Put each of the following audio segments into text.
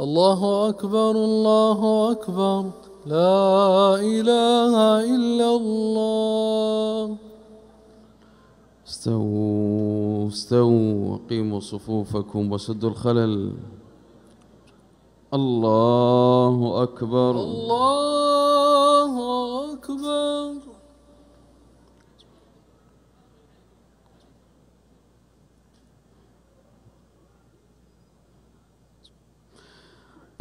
الله أكبر الله أكبر. لا إله إلا الله. استووا استووا وقيموا صفوفكم وسدوا الخلل. الله أكبر. الله أكبر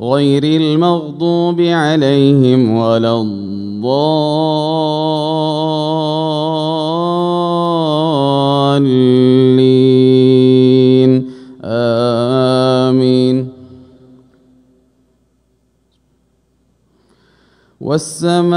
غير المغضوب عليهم ولا الضالين. آمين. والسماء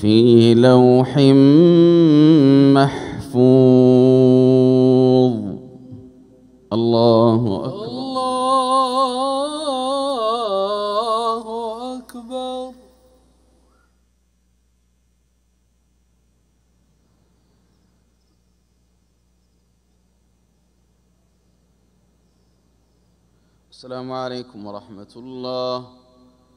في لوح محفوظ. الله أكبر. الله أكبر. السلام عليكم ورحمة الله.